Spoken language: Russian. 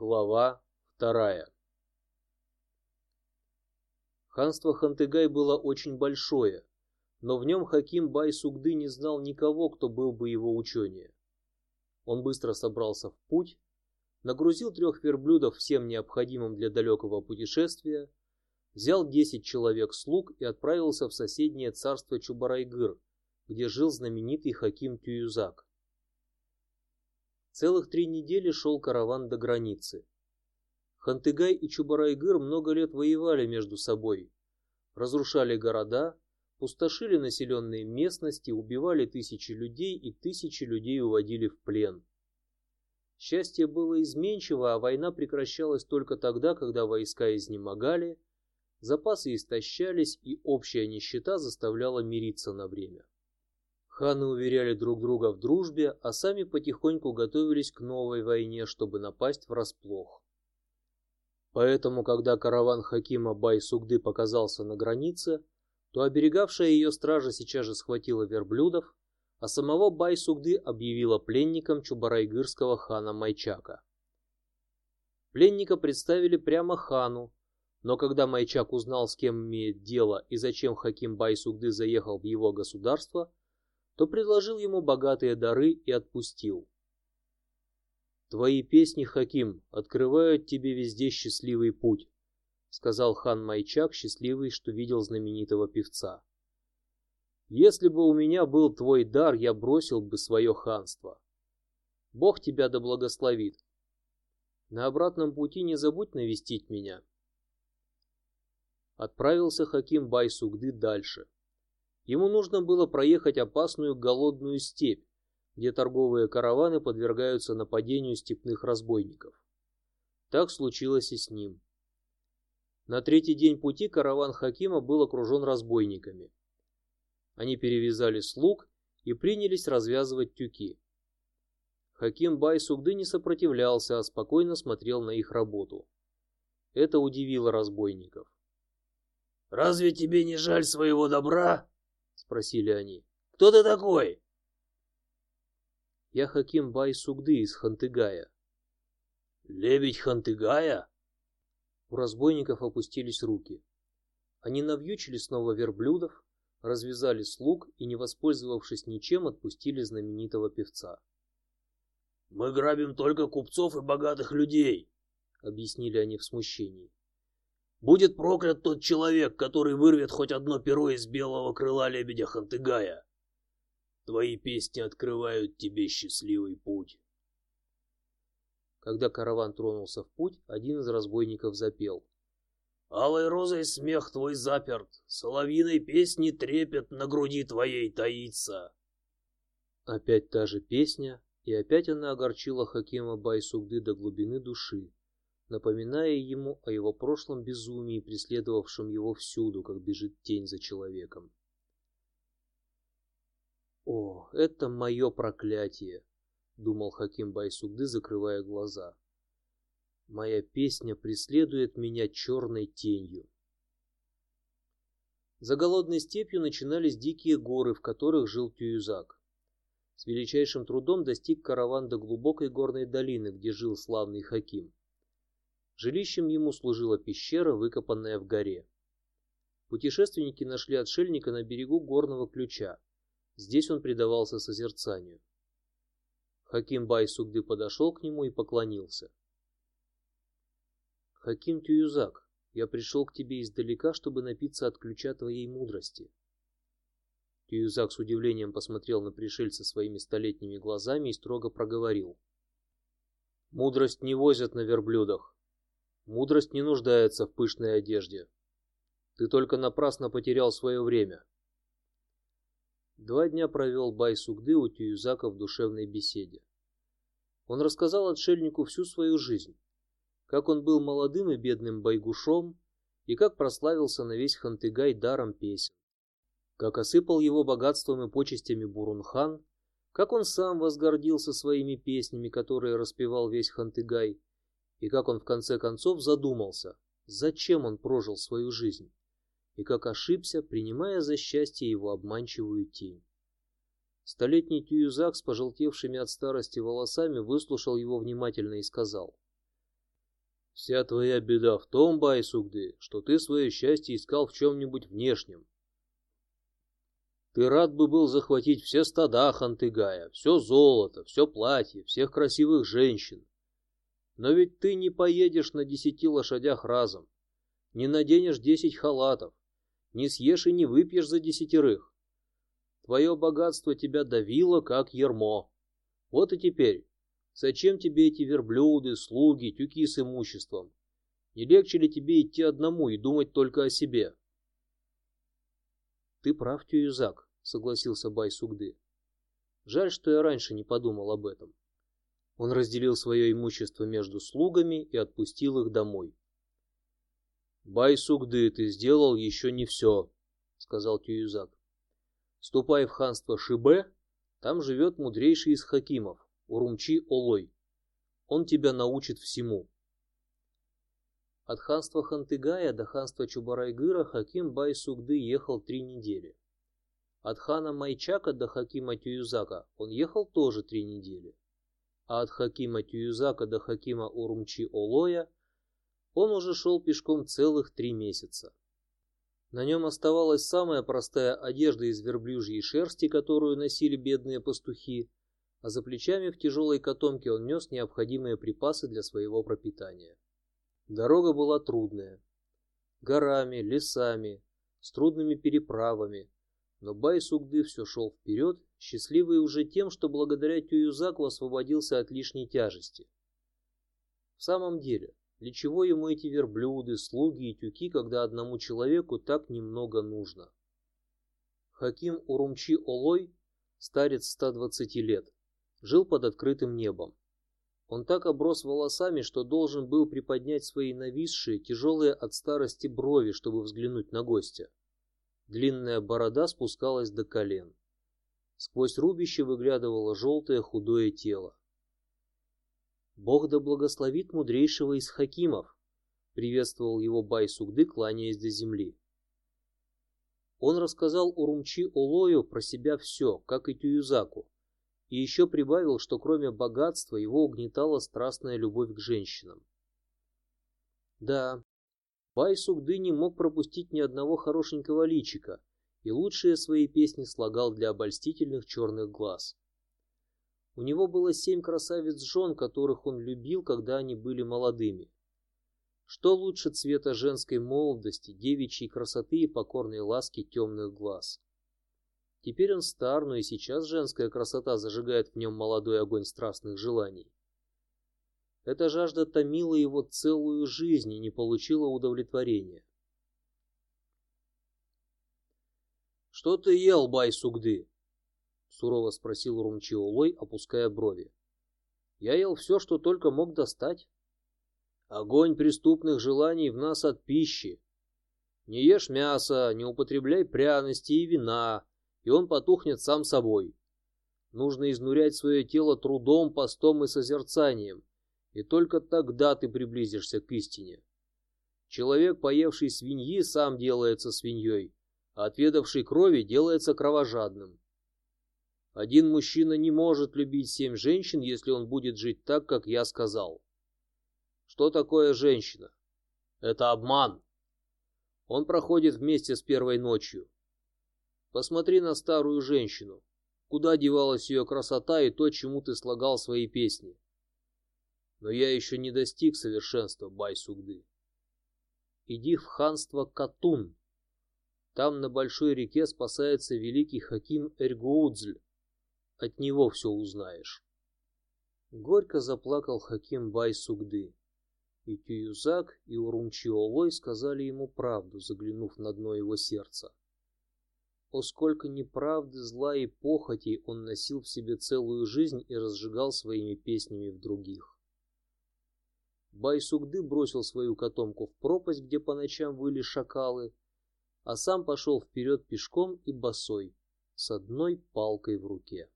Глава вторая. Ханство Хантыгай было очень большое, но в нем Хаким Бай Сугды не знал никого, кто был бы его ученее. Он быстро собрался в путь, нагрузил трех верблюдов всем необходимым для далекого путешествия, взял десять человек слуг и отправился в соседнее царство Чубарайгыр, где жил знаменитый Хаким Тююзак. Целых три недели шел караван до границы. Хантыгай и Чубарайгыр много лет воевали между собой, разрушали города, пустошили населенные местности, убивали тысячи людей и тысячи людей уводили в плен. Счастье было изменчиво, а война прекращалась только тогда, когда войска изнемогали, запасы истощались и общая нищета заставляла мириться на время. Ханы уверяли друг друга в дружбе, а сами потихоньку готовились к новой войне, чтобы напасть врасплох. Поэтому, когда караван Хакима Бай-Сугды показался на границе, то оберегавшая ее стража сейчас же схватила верблюдов, а самого Бай-Сугды объявила пленником чубарайгырского хана Майчака. Пленника представили прямо хану, но когда Майчак узнал, с кем имеет дело и зачем Хаким Бай-Сугды заехал в его государство, то предложил ему богатые дары и отпустил. «Твои песни, Хаким, открывают тебе везде счастливый путь», — сказал хан Майчак, счастливый, что видел знаменитого певца. «Если бы у меня был твой дар, я бросил бы свое ханство. Бог тебя да благословит. На обратном пути не забудь навестить меня». Отправился Хаким Байсугды дальше — Ему нужно было проехать опасную голодную степь, где торговые караваны подвергаются нападению степных разбойников. Так случилось и с ним. На третий день пути караван Хакима был окружен разбойниками. Они перевязали слуг и принялись развязывать тюки. Хаким Бай Сугды не сопротивлялся, а спокойно смотрел на их работу. Это удивило разбойников. «Разве тебе не жаль своего добра?» спросили они. «Кто ты такой?» «Я Хаким Бай Сугды из Хантыгая». «Лебедь Хантыгая?» У разбойников опустились руки. Они навьючили снова верблюдов, развязали слуг и, не воспользовавшись ничем, отпустили знаменитого певца. «Мы грабим только купцов и богатых людей», — объяснили они в смущении. Будет проклят тот человек, который вырвет хоть одно перо из белого крыла лебедя Хантыгая. Твои песни открывают тебе счастливый путь. Когда караван тронулся в путь, один из разбойников запел. Алой розой смех твой заперт, соловьиной песни трепет на груди твоей таится. Опять та же песня, и опять она огорчила Хакима Байсугды до глубины души напоминая ему о его прошлом безумии, преследовавшем его всюду, как бежит тень за человеком. «О, это мое проклятие!» — думал Хаким Байсугды, закрывая глаза. «Моя песня преследует меня черной тенью». За голодной степью начинались дикие горы, в которых жил Тююзак. С величайшим трудом достиг караван до глубокой горной долины, где жил славный Хаким. Жилищем ему служила пещера, выкопанная в горе. Путешественники нашли отшельника на берегу горного ключа. Здесь он предавался созерцанию. Хаким Бай Сугды подошел к нему и поклонился. Хаким Тююзак, я пришел к тебе издалека, чтобы напиться от ключа твоей мудрости. Тююзак с удивлением посмотрел на пришельца своими столетними глазами и строго проговорил: Мудрость не возят на верблюдах. Мудрость не нуждается в пышной одежде. Ты только напрасно потерял свое время. Два дня провел Бай Сугды у Тююзака в душевной беседе. Он рассказал отшельнику всю свою жизнь, как он был молодым и бедным байгушом и как прославился на весь Хантыгай даром песен, как осыпал его богатством и почестями Бурунхан, как он сам возгордился своими песнями, которые распевал весь Хантыгай и как он в конце концов задумался, зачем он прожил свою жизнь, и как ошибся, принимая за счастье его обманчивую тень. Столетний тююзак с пожелтевшими от старости волосами выслушал его внимательно и сказал. «Вся твоя беда в том, Байсугды, что ты свое счастье искал в чем-нибудь внешнем. Ты рад бы был захватить все стада Хантыгая, все золото, все платье, всех красивых женщин, но ведь ты не поедешь на десяти лошадях разом, не наденешь десять халатов, не съешь и не выпьешь за десятерых. Твое богатство тебя давило, как ермо. Вот и теперь. Зачем тебе эти верблюды, слуги, тюки с имуществом? Не легче ли тебе идти одному и думать только о себе? Ты прав, Тююзак, согласился Байсугды. Жаль, что я раньше не подумал об этом. Он разделил свое имущество между слугами и отпустил их домой. Байсукды ты сделал еще не все», — сказал Тююзак. «Ступай в ханство Шибе, там живет мудрейший из хакимов, Урумчи Олой. Он тебя научит всему». От ханства Хантыгая до ханства Чубарайгыра Хаким Байсукды ехал три недели. От хана Майчака до Хакима Тююзака он ехал тоже три недели а от Хакима Тююзака до Хакима Урумчи Олоя он уже шел пешком целых три месяца. На нем оставалась самая простая одежда из верблюжьей шерсти, которую носили бедные пастухи, а за плечами в тяжелой котомке он нес необходимые припасы для своего пропитания. Дорога была трудная, горами, лесами, с трудными переправами, но Бай Сугды все шел вперед, счастливый уже тем, что благодаря Тююзаку освободился от лишней тяжести. В самом деле, для чего ему эти верблюды, слуги и тюки, когда одному человеку так немного нужно? Хаким Урумчи Олой, старец 120 лет, жил под открытым небом. Он так оброс волосами, что должен был приподнять свои нависшие, тяжелые от старости брови, чтобы взглянуть на гостя. Длинная борода спускалась до колен. Сквозь рубище выглядывало желтое худое тело. «Бог да благословит мудрейшего из хакимов!» — приветствовал его Бай-Сугды, кланяясь до земли. Он рассказал Урумчи Олою про себя все, как и Тююзаку, и еще прибавил, что кроме богатства его угнетала страстная любовь к женщинам. Да, Байсук Дыни мог пропустить ни одного хорошенького личика и лучшие свои песни слагал для обольстительных черных глаз. У него было семь красавиц жен, которых он любил, когда они были молодыми. Что лучше цвета женской молодости, девичьей красоты и покорной ласки темных глаз? Теперь он стар, но и сейчас женская красота зажигает в нем молодой огонь страстных желаний. Эта жажда томила его целую жизнь и не получила удовлетворения. «Что ты ел, бай сугды?» — сурово спросил Румчиолой, опуская брови. «Я ел все, что только мог достать. Огонь преступных желаний в нас от пищи. Не ешь мяса, не употребляй пряности и вина, и он потухнет сам собой. Нужно изнурять свое тело трудом, постом и созерцанием, и только тогда ты приблизишься к истине. Человек, поевший свиньи, сам делается свиньей, а отведавший крови делается кровожадным. Один мужчина не может любить семь женщин, если он будет жить так, как я сказал. Что такое женщина? Это обман. Он проходит вместе с первой ночью. Посмотри на старую женщину. Куда девалась ее красота и то, чему ты слагал свои песни? Но я еще не достиг совершенства Байсугды. Иди в ханство Катун. Там на большой реке спасается великий Хаким Эргуудзль. От него все узнаешь. Горько заплакал Хаким Байсугды. И Тююзак, и Урумчиолой сказали ему правду, заглянув на дно его сердца. О, сколько неправды, зла и похоти он носил в себе целую жизнь и разжигал своими песнями в других. Байсугды бросил свою котомку в пропасть, где по ночам выли шакалы, а сам пошел вперед пешком и босой, с одной палкой в руке.